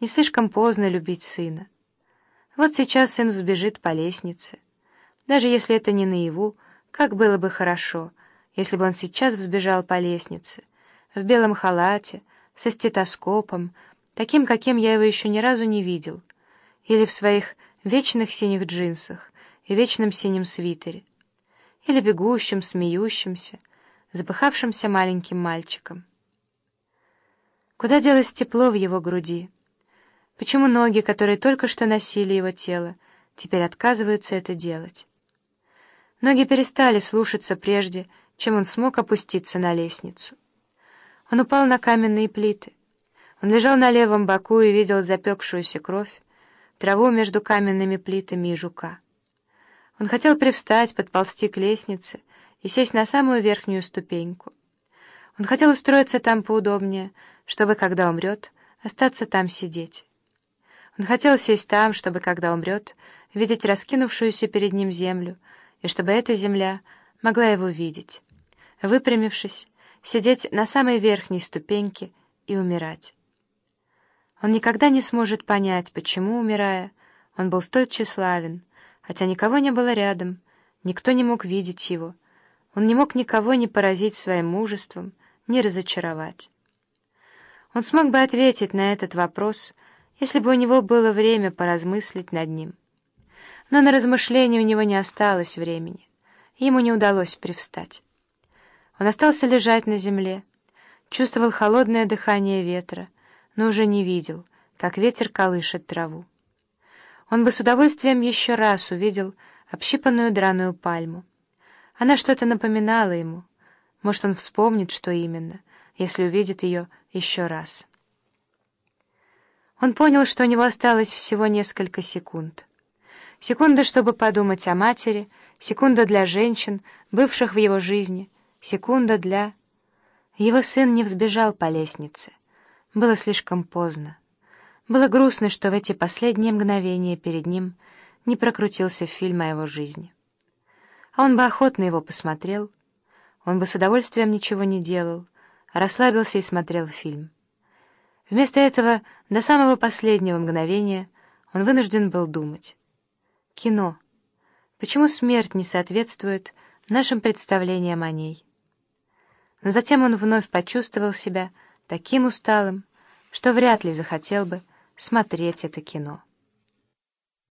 не слишком поздно любить сына. Вот сейчас сын взбежит по лестнице. Даже если это не наяву, как было бы хорошо, если бы он сейчас взбежал по лестнице, в белом халате, со стетоскопом, таким, каким я его еще ни разу не видел, или в своих вечных синих джинсах и вечном синем свитере, или бегущим, смеющимся, запыхавшимся маленьким мальчиком. Куда делось тепло в его груди? Почему ноги, которые только что носили его тело, теперь отказываются это делать? Ноги перестали слушаться прежде, чем он смог опуститься на лестницу. Он упал на каменные плиты. Он лежал на левом боку и видел запекшуюся кровь, траву между каменными плитами и жука. Он хотел привстать, подползти к лестнице и сесть на самую верхнюю ступеньку. Он хотел устроиться там поудобнее, чтобы, когда умрет, остаться там сидеть. Он хотел сесть там, чтобы, когда умрет, видеть раскинувшуюся перед ним землю, и чтобы эта земля могла его видеть. Выпрямившись, сидеть на самой верхней ступеньке и умирать. Он никогда не сможет понять, почему, умирая, он был столь тщеславен, хотя никого не было рядом, никто не мог видеть его, он не мог никого не поразить своим мужеством, не разочаровать. Он смог бы ответить на этот вопрос — если бы у него было время поразмыслить над ним. Но на размышления у него не осталось времени. Ему не удалось привстать. Он остался лежать на земле, чувствовал холодное дыхание ветра, но уже не видел, как ветер колышет траву. Он бы с удовольствием еще раз увидел общипанную драную пальму. Она что-то напоминала ему. Может, он вспомнит, что именно, если увидит ее еще раз. Он понял, что у него осталось всего несколько секунд. Секунда, чтобы подумать о матери, секунда для женщин, бывших в его жизни, секунда для... Его сын не взбежал по лестнице. Было слишком поздно. Было грустно, что в эти последние мгновения перед ним не прокрутился фильм о его жизни. А он бы охотно его посмотрел. Он бы с удовольствием ничего не делал, расслабился и смотрел фильм. Вместо этого, до самого последнего мгновения, он вынужден был думать. Кино. Почему смерть не соответствует нашим представлениям о ней? Но затем он вновь почувствовал себя таким усталым, что вряд ли захотел бы смотреть это кино.